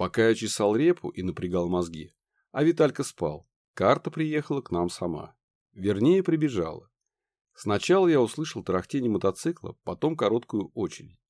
Пока я чесал репу и напрягал мозги, а Виталька спал, карта приехала к нам сама. Вернее, прибежала. Сначала я услышал тарахтение мотоцикла, потом короткую очередь.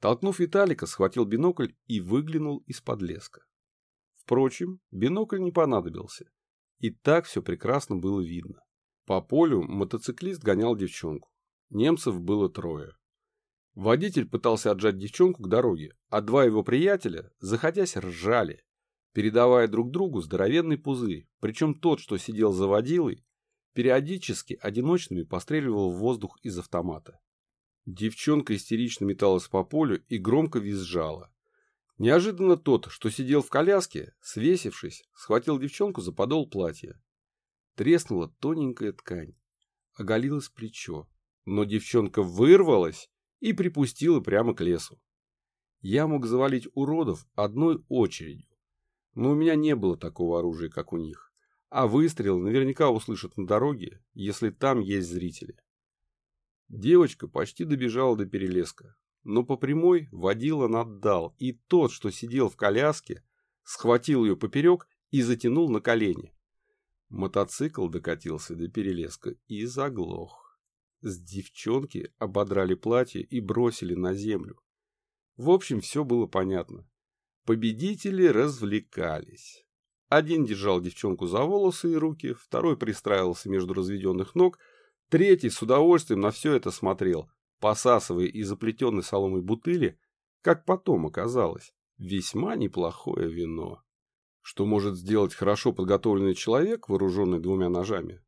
Толкнув Виталика, схватил бинокль и выглянул из-под леска. Впрочем, бинокль не понадобился. И так все прекрасно было видно. По полю мотоциклист гонял девчонку. Немцев было трое. Водитель пытался отжать девчонку к дороге, а два его приятеля, заходясь, ржали, передавая друг другу здоровенный пузырь, причем тот, что сидел за водилой, периодически одиночными постреливал в воздух из автомата. Девчонка истерично металась по полю и громко визжала. Неожиданно тот, что сидел в коляске, свесившись, схватил девчонку за подол платья. Треснула тоненькая ткань, оголилось плечо, но девчонка вырвалась и припустила прямо к лесу. Я мог завалить уродов одной очередью, но у меня не было такого оружия, как у них, а выстрел наверняка услышат на дороге, если там есть зрители. Девочка почти добежала до перелеска, но по прямой водила наддал, и тот, что сидел в коляске, схватил ее поперек и затянул на колени. Мотоцикл докатился до перелеска и заглох. С девчонки ободрали платье и бросили на землю. В общем, все было понятно. Победители развлекались. Один держал девчонку за волосы и руки, второй пристраивался между разведенных ног, третий с удовольствием на все это смотрел, посасывая из заплетенной соломой бутыли, как потом оказалось, весьма неплохое вино. Что может сделать хорошо подготовленный человек, вооруженный двумя ножами,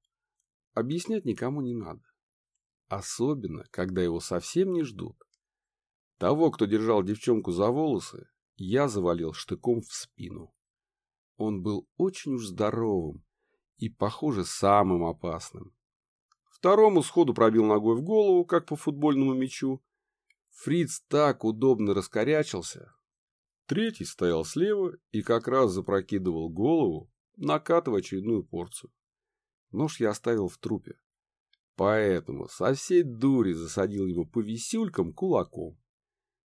объяснять никому не надо. Особенно, когда его совсем не ждут. Того, кто держал девчонку за волосы, я завалил штыком в спину. Он был очень уж здоровым и, похоже, самым опасным. Второму сходу пробил ногой в голову, как по футбольному мячу. Фриц так удобно раскорячился. Третий стоял слева и как раз запрокидывал голову, накатывая очередную порцию. Нож я оставил в трупе. Поэтому со всей дури засадил ему по висюлькам кулаком.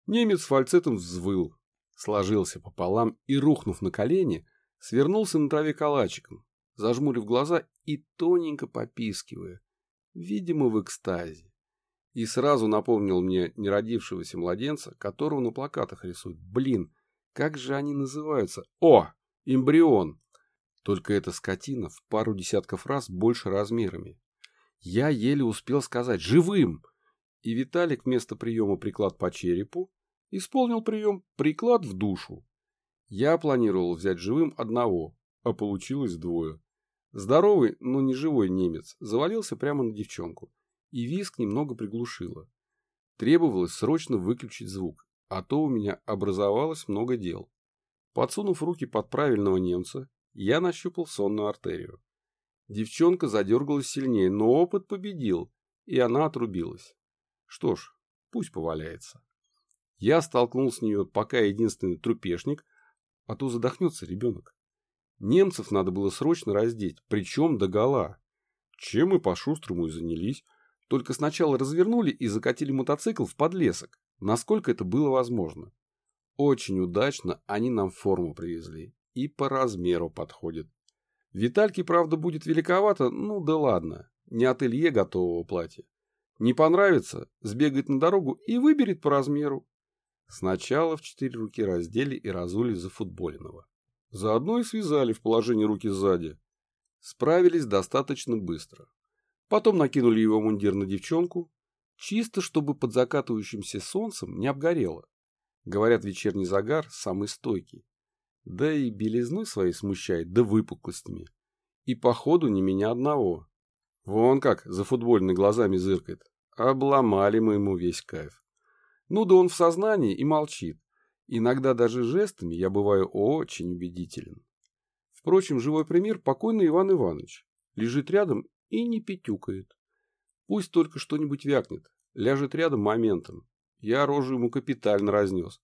Немец фальцетом взвыл, сложился пополам и, рухнув на колени, свернулся на траве калачиком, зажмурив глаза и тоненько попискивая, видимо, в экстазе. И сразу напомнил мне неродившегося младенца, которого на плакатах рисуют. Блин, как же они называются? О, эмбрион! Только эта скотина в пару десятков раз больше размерами. Я еле успел сказать «живым!» И Виталик вместо приема приклад по черепу исполнил прием приклад в душу. Я планировал взять живым одного, а получилось двое. Здоровый, но не живой немец завалился прямо на девчонку, и виск немного приглушило. Требовалось срочно выключить звук, а то у меня образовалось много дел. Подсунув руки под правильного немца, я нащупал сонную артерию. Девчонка задергалась сильнее, но опыт победил, и она отрубилась. Что ж, пусть поваляется. Я столкнул с нее пока единственный трупешник, а то задохнется ребенок. Немцев надо было срочно раздеть, причем до гола. Чем мы по-шустрому и занялись. Только сначала развернули и закатили мотоцикл в подлесок, насколько это было возможно. Очень удачно они нам форму привезли. И по размеру подходит. Витальке, правда, будет великовато, ну да ладно, не ателье готового платья. Не понравится, сбегает на дорогу и выберет по размеру. Сначала в четыре руки раздели и разули за футбольного. Заодно и связали в положении руки сзади. Справились достаточно быстро. Потом накинули его мундир на девчонку, чисто чтобы под закатывающимся солнцем не обгорело. Говорят, вечерний загар самый стойкий. Да и белизной своей смущает, да выпуклостями. И походу не меня одного. Вон как за футбольными глазами зыркает. Обломали мы ему весь кайф. Ну да он в сознании и молчит. Иногда даже жестами я бываю очень убедителен. Впрочем, живой пример покойный Иван Иванович. Лежит рядом и не петюкает. Пусть только что-нибудь вякнет. Ляжет рядом моментом. Я рожу ему капитально разнес.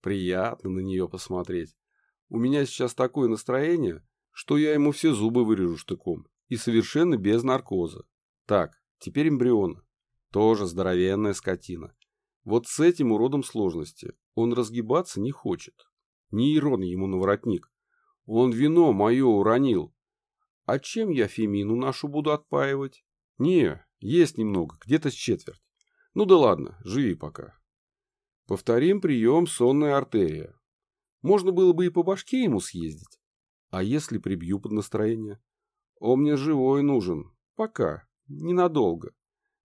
Приятно на нее посмотреть. У меня сейчас такое настроение, что я ему все зубы вырежу штыком. И совершенно без наркоза. Так, теперь эмбрион. Тоже здоровенная скотина. Вот с этим уродом сложности. Он разгибаться не хочет. Нейрон ему на воротник. Он вино мое уронил. А чем я Фемину нашу буду отпаивать? Не, есть немного, где-то с четверть. Ну да ладно, живи пока. Повторим прием сонная артерия. Можно было бы и по башке ему съездить. А если прибью под настроение? Он мне живой нужен. Пока. Ненадолго.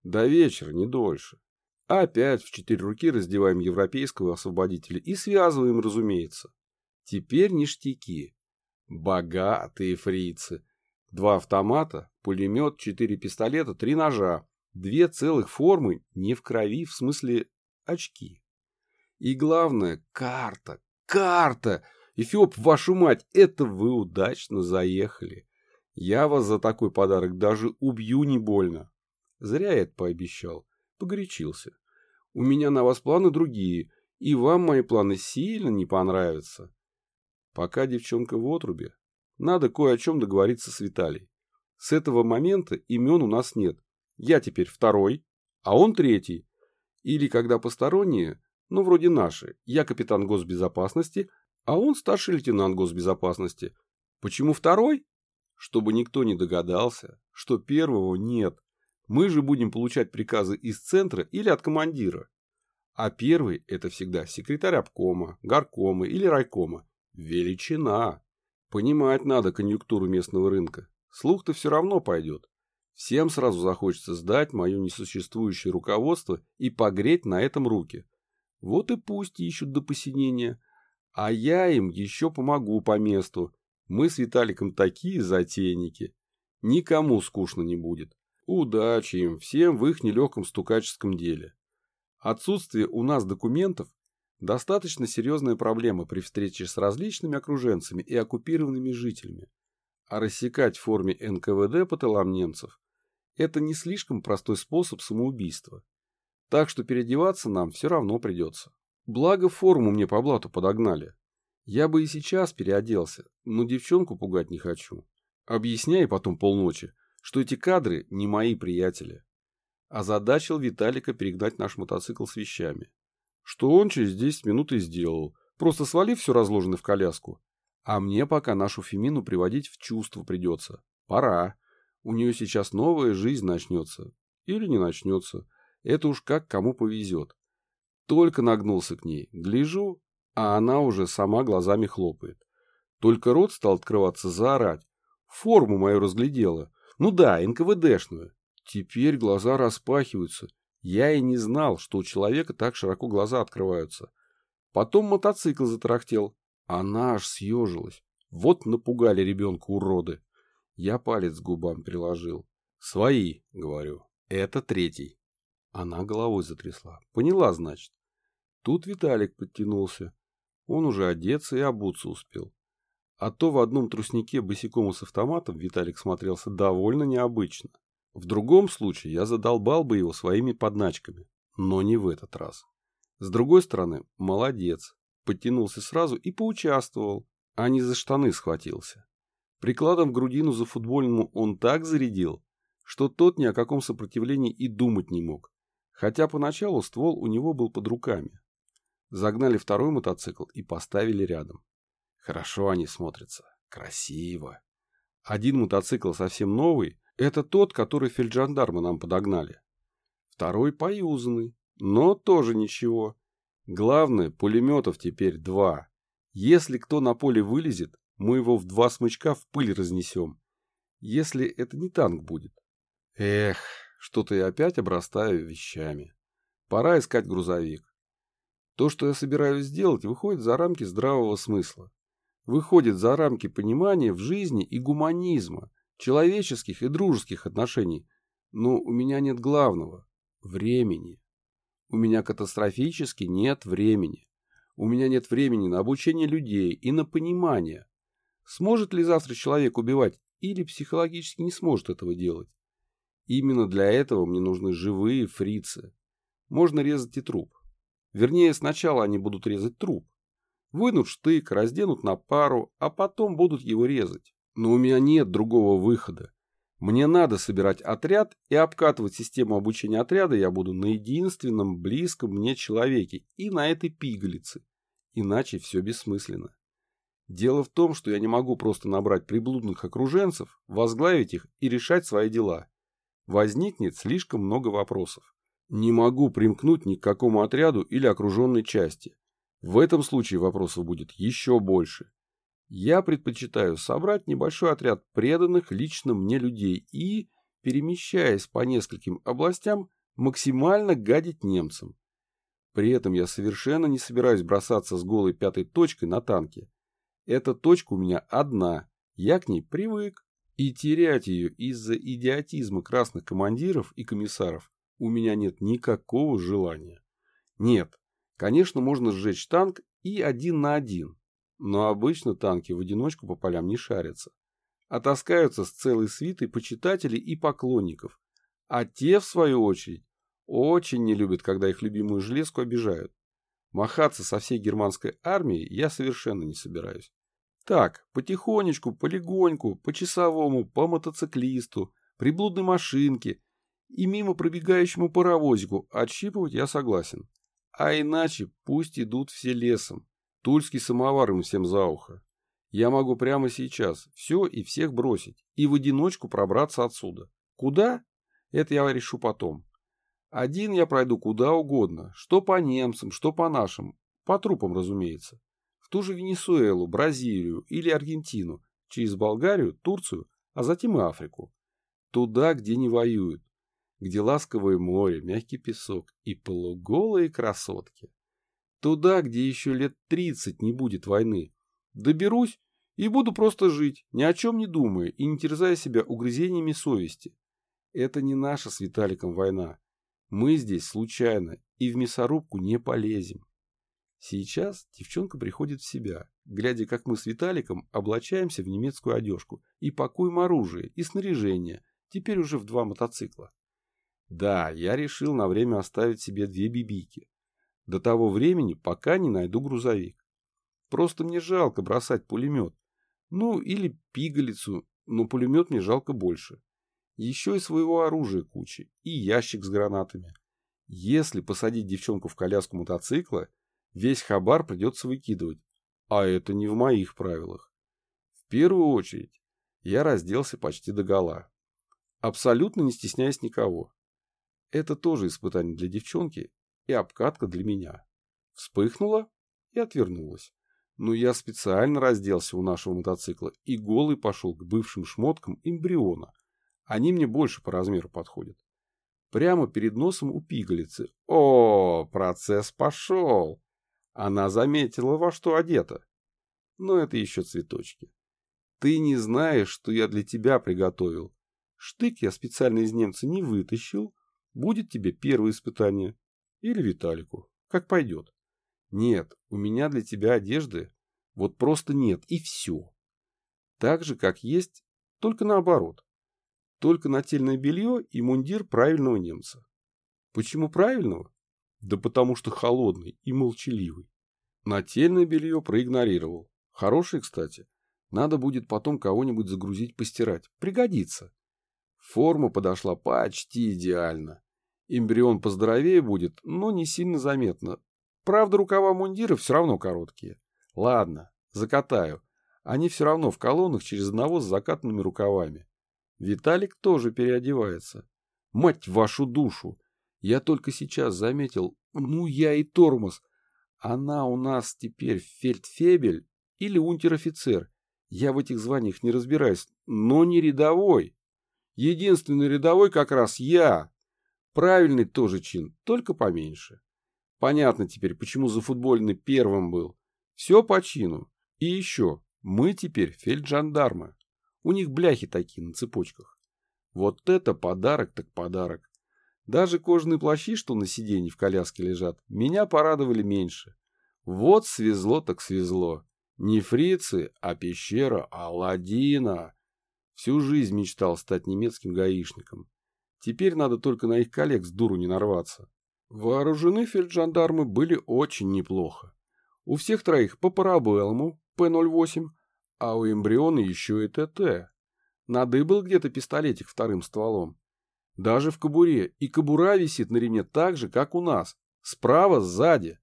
До вечера, не дольше. Опять в четыре руки раздеваем европейского освободителя и связываем, разумеется. Теперь ништяки. Богатые фрицы. Два автомата, пулемет, четыре пистолета, три ножа. Две целых формы, не в крови, в смысле очки. И главное, карта, карта! Эфиоп, вашу мать, это вы удачно заехали. Я вас за такой подарок даже убью не больно. Зря я это пообещал. Погорячился. У меня на вас планы другие, и вам мои планы сильно не понравятся. Пока девчонка в отрубе, надо кое о чем договориться с Виталией. С этого момента имен у нас нет. Я теперь второй, а он третий. Или когда посторонние, ну вроде наши, я капитан госбезопасности, а он старший лейтенант госбезопасности. Почему второй? Чтобы никто не догадался, что первого нет. Мы же будем получать приказы из центра или от командира. А первый – это всегда секретарь обкома, горкома или райкома. Величина. Понимать надо конъюнктуру местного рынка. Слух-то все равно пойдет. Всем сразу захочется сдать мое несуществующее руководство и погреть на этом руки. Вот и пусть ищут до посинения. А я им еще помогу по месту. Мы с Виталиком такие затейники. Никому скучно не будет. Удачи им всем в их нелегком стукаческом деле. Отсутствие у нас документов – достаточно серьезная проблема при встрече с различными окруженцами и оккупированными жителями. А рассекать в форме НКВД по тылам немцев – это не слишком простой способ самоубийства. Так что переодеваться нам все равно придется. Благо форму мне по блату подогнали. Я бы и сейчас переоделся, но девчонку пугать не хочу. Объясняй потом полночи, что эти кадры не мои приятели. Озадачил Виталика перегнать наш мотоцикл с вещами. Что он через 10 минут и сделал, просто свалив все разложенное в коляску. А мне пока нашу Фемину приводить в чувство придется. Пора. У нее сейчас новая жизнь начнется. Или не начнется. Это уж как кому повезет. Только нагнулся к ней, гляжу, а она уже сама глазами хлопает. Только рот стал открываться заорать. Форму мою разглядела. Ну да, НКВДшную. Теперь глаза распахиваются. Я и не знал, что у человека так широко глаза открываются. Потом мотоцикл затарахтел. Она аж съежилась. Вот напугали ребенка уроды. Я палец к губам приложил. Свои, говорю. Это третий. Она головой затрясла. Поняла, значит. Тут Виталик подтянулся. Он уже одеться и обуться успел. А то в одном труснике босиком и с автоматом Виталик смотрелся довольно необычно. В другом случае я задолбал бы его своими подначками, но не в этот раз. С другой стороны, молодец, подтянулся сразу и поучаствовал, а не за штаны схватился. Прикладом в грудину за футбольному он так зарядил, что тот ни о каком сопротивлении и думать не мог, хотя поначалу ствол у него был под руками. Загнали второй мотоцикл и поставили рядом. Хорошо они смотрятся. Красиво. Один мотоцикл совсем новый. Это тот, который фельджандармы нам подогнали. Второй поюзанный. Но тоже ничего. Главное, пулеметов теперь два. Если кто на поле вылезет, мы его в два смычка в пыль разнесем. Если это не танк будет. Эх, что-то я опять обрастаю вещами. Пора искать грузовик. То, что я собираюсь сделать, выходит за рамки здравого смысла выходит за рамки понимания в жизни и гуманизма, человеческих и дружеских отношений. Но у меня нет главного – времени. У меня катастрофически нет времени. У меня нет времени на обучение людей и на понимание. Сможет ли завтра человек убивать или психологически не сможет этого делать? Именно для этого мне нужны живые фрицы. Можно резать и труп. Вернее, сначала они будут резать труп, Вынут штык, разденут на пару, а потом будут его резать. Но у меня нет другого выхода. Мне надо собирать отряд и обкатывать систему обучения отряда я буду на единственном близком мне человеке и на этой пигалице. Иначе все бессмысленно. Дело в том, что я не могу просто набрать приблудных окруженцев, возглавить их и решать свои дела. Возникнет слишком много вопросов. Не могу примкнуть ни к какому отряду или окруженной части. В этом случае вопросов будет еще больше. Я предпочитаю собрать небольшой отряд преданных лично мне людей и, перемещаясь по нескольким областям, максимально гадить немцам. При этом я совершенно не собираюсь бросаться с голой пятой точкой на танке. Эта точка у меня одна, я к ней привык. И терять ее из-за идиотизма красных командиров и комиссаров у меня нет никакого желания. Нет, конечно, можно сжечь танк и один на один, но обычно танки в одиночку по полям не шарятся, а таскаются с целой свитой почитателей и поклонников, а те, в свою очередь, очень не любят, когда их любимую железку обижают. Махаться со всей германской армией я совершенно не собираюсь. Так, потихонечку, полегоньку, по часовому, по мотоциклисту, приблудной машинке и мимо пробегающему паровозику отщипывать я согласен. А иначе пусть идут все лесом. Тульский самовар им всем за ухо. Я могу прямо сейчас все и всех бросить и в одиночку пробраться отсюда. Куда? Это я решу потом. Один я пройду куда угодно, что по немцам, что по нашим, по трупам, разумеется в ту же Венесуэлу, Бразилию или Аргентину, через Болгарию, Турцию, а затем и Африку. Туда, где не воюют, где ласковое море, мягкий песок и полуголые красотки. Туда, где еще лет тридцать не будет войны. Доберусь и буду просто жить, ни о чем не думая и не терзая себя угрызениями совести. Это не наша с Виталиком война. Мы здесь случайно и в мясорубку не полезем. Сейчас девчонка приходит в себя, глядя, как мы с Виталиком облачаемся в немецкую одежку и пакуем оружие и снаряжение, теперь уже в два мотоцикла. Да, я решил на время оставить себе две бибики. До того времени, пока не найду грузовик. Просто мне жалко бросать пулемет. Ну, или пигалицу, но пулемет мне жалко больше. Еще и своего оружия куча, и ящик с гранатами. Если посадить девчонку в коляску мотоцикла, весь хабар придется выкидывать. А это не в моих правилах. В первую очередь, я разделся почти до гола. Абсолютно не стесняясь никого. Это тоже испытание для девчонки и обкатка для меня. Вспыхнула и отвернулась. Но я специально разделся у нашего мотоцикла и голый пошел к бывшим шмоткам эмбриона. Они мне больше по размеру подходят. Прямо перед носом у пигалицы. О, процесс пошел! Она заметила, во что одета. Но это еще цветочки. Ты не знаешь, что я для тебя приготовил. Штык я специально из немца не вытащил. Будет тебе первое испытание. Или Виталику. Как пойдет. Нет, у меня для тебя одежды вот просто нет, и все. Так же, как есть, только наоборот. Только нательное белье и мундир правильного немца. Почему правильного? Да потому что холодный и молчаливый. Нательное белье проигнорировал. Хорошее, кстати. Надо будет потом кого-нибудь загрузить постирать. Пригодится. Форма подошла почти идеально. Эмбрион поздоровее будет, но не сильно заметно. Правда, рукава мундира все равно короткие. Ладно, закатаю. Они все равно в колоннах через одного с закатанными рукавами. Виталик тоже переодевается. Мать вашу душу! Я только сейчас заметил, ну я и тормоз. Она у нас теперь фельдфебель или унтер-офицер. Я в этих званиях не разбираюсь, но не рядовой. Единственный рядовой как раз я. Правильный тоже чин, только поменьше. Понятно теперь, почему за футбольный первым был. Все по чину. И еще, мы теперь фельджандармы. У них бляхи такие на цепочках. Вот это подарок так подарок. Даже кожаные плащи, что на сиденье в коляске лежат, меня порадовали меньше. Вот свезло так свезло. Не фрицы, а пещера Аладдина. Всю жизнь мечтал стать немецким гаишником. Теперь надо только на их коллег с дуру не нарваться. Вооружены фельджандармы были очень неплохо. У всех троих по парабеллуму П-08, а у эмбриона еще и ТТ. Надыбал где-то пистолетик вторым стволом. Даже в кобуре. И кобура висит на ремне так же, как у нас. Справа, сзади.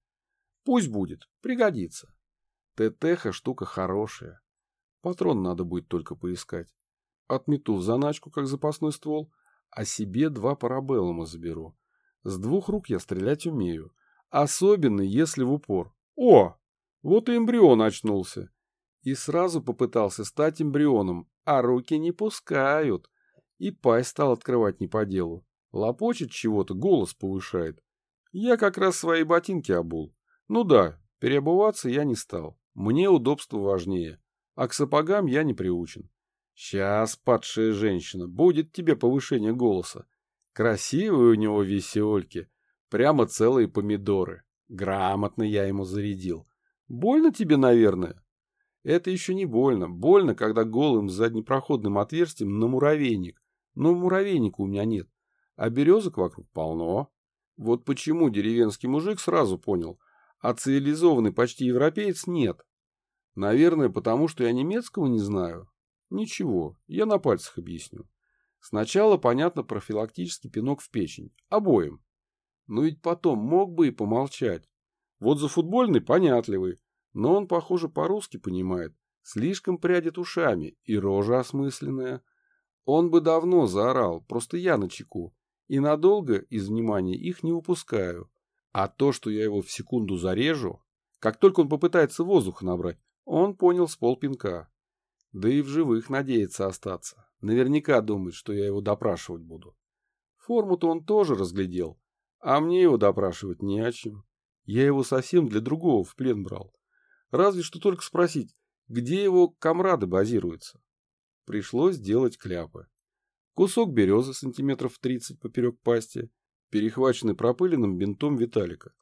Пусть будет. Пригодится. ТТХ штука хорошая. Патрон надо будет только поискать. Отмету в заначку, как запасной ствол, а себе два парабеллума заберу. С двух рук я стрелять умею. Особенно, если в упор. О! Вот и эмбрион очнулся. И сразу попытался стать эмбрионом, а руки не пускают. И пасть стал открывать не по делу. Лопочет чего-то, голос повышает. Я как раз свои ботинки обул. Ну да, переобуваться я не стал. Мне удобство важнее. А к сапогам я не приучен. Сейчас, падшая женщина, будет тебе повышение голоса. Красивые у него весельки. Прямо целые помидоры. Грамотно я ему зарядил. Больно тебе, наверное? Это еще не больно. Больно, когда голым заднепроходным отверстием на муравейник. Но муравейника у меня нет. А березок вокруг полно. Вот почему деревенский мужик сразу понял, а цивилизованный почти европеец нет. Наверное, потому что я немецкого не знаю. Ничего, я на пальцах объясню. Сначала, понятно, профилактический пинок в печень. Обоим. Но ведь потом мог бы и помолчать. Вот за футбольный понятливый, но он, похоже, по-русски понимает. Слишком прядет ушами, и рожа осмысленная. Он бы давно заорал, просто я на чеку. И надолго из внимания их не выпускаю. А то, что я его в секунду зарежу, как только он попытается воздуха набрать, он понял с полпинка. Да и в живых надеется остаться. Наверняка думает, что я его допрашивать буду. Форму-то он тоже разглядел, а мне его допрашивать не о чем. Я его совсем для другого в плен брал. Разве что только спросить, где его комрады базируются. Пришлось делать кляпы. Кусок березы сантиметров 30 поперек пасти, перехваченный пропыленным бинтом Виталика.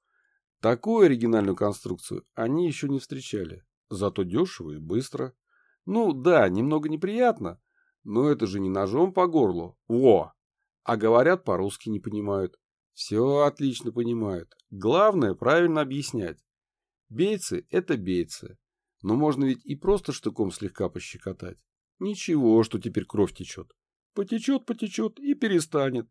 Такую оригинальную конструкцию они еще не встречали, зато дешево и быстро. Ну да, немного неприятно, но это же не ножом по горлу. Во! А говорят по-русски не понимают. Все отлично понимают. Главное правильно объяснять. Бейцы – это бейцы. Но можно ведь и просто штыком слегка пощекотать. Ничего, что теперь кровь течет. Потечет, потечет и перестанет.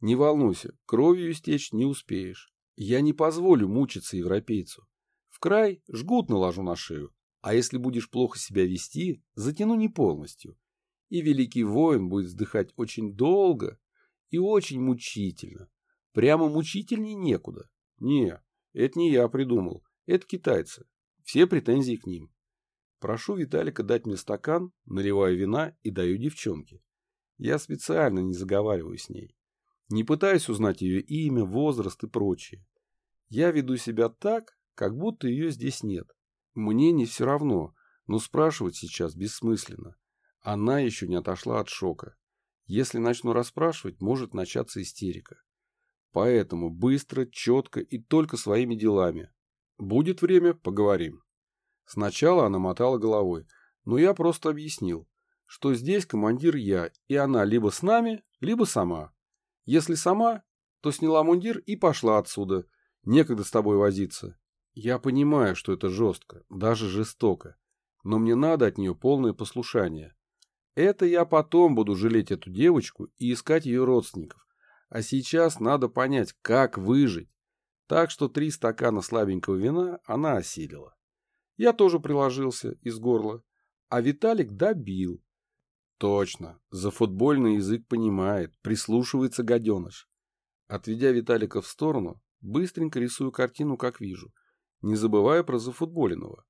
Не волнуйся, кровью истечь не успеешь. Я не позволю мучиться европейцу. В край жгут наложу на шею, а если будешь плохо себя вести, затяну не полностью. И великий воин будет вздыхать очень долго и очень мучительно. Прямо мучительней некуда. Не, это не я придумал, это китайцы. Все претензии к ним. Прошу Виталика дать мне стакан, наливаю вина и даю девчонке. Я специально не заговариваю с ней. Не пытаюсь узнать ее имя, возраст и прочее. Я веду себя так, как будто ее здесь нет. Мне не все равно, но спрашивать сейчас бессмысленно. Она еще не отошла от шока. Если начну расспрашивать, может начаться истерика. Поэтому быстро, четко и только своими делами. Будет время, поговорим. Сначала она мотала головой, но я просто объяснил, что здесь командир я, и она либо с нами, либо сама. Если сама, то сняла мундир и пошла отсюда. Некогда с тобой возиться. Я понимаю, что это жестко, даже жестоко, но мне надо от нее полное послушание. Это я потом буду жалеть эту девочку и искать ее родственников. А сейчас надо понять, как выжить. Так что три стакана слабенького вина она осилила. Я тоже приложился из горла, а Виталик добил. Точно, за футбольный язык понимает, прислушивается гаденыш. Отведя Виталика в сторону, быстренько рисую картину, как вижу – не забывая про зафутболенного.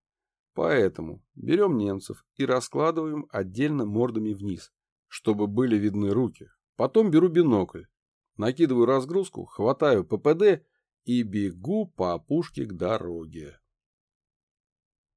Поэтому берем немцев и раскладываем отдельно мордами вниз, чтобы были видны руки. Потом беру бинокль, накидываю разгрузку, хватаю ППД и бегу по опушке к дороге.